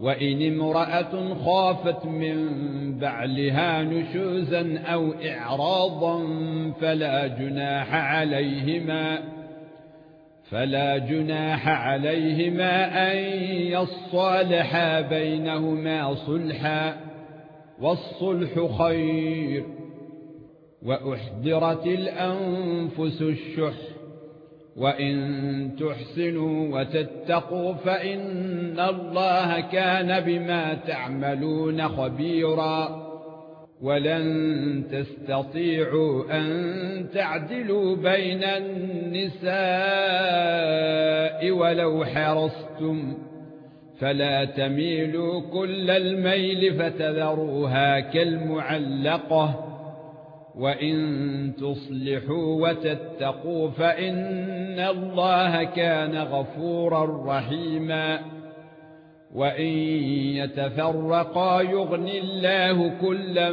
وإن امرأة خافت من بعلها نشوزا أو إعراضا فلا جناح عليهما فلا جناح عليهما أن يصالحا بينهما صلحا والصلح خير وأحضرت الأنفس الشح. وإن تحسنوا وتتقوا فإن الله كان بما تعملون خبيرا ولن تستطيعوا أن تعدلوا بين النساء ولو حرصتم فلا تميلوا كل الميل فتذروها كالمعلقة وان تصلحوا وتتقوا فان الله كان غفورا رحيما وان يتفرقا يغني الله كلا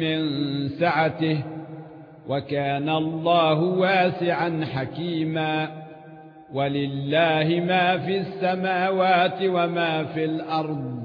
من سعته وكان الله واسعا حكيما ولله ما في السماوات وما في الأرض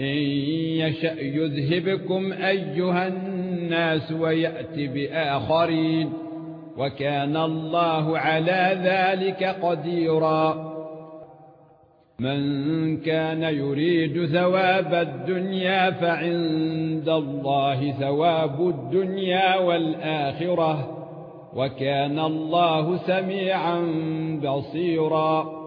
إن يشأ يذهبكم أيها الناس وياتي بآخرين وكان الله على ذلك قديرا. من كان يريد ثواب الدنيا فعند الله ثواب الدنيا والآخرة وكان الله سميعا بصيرا.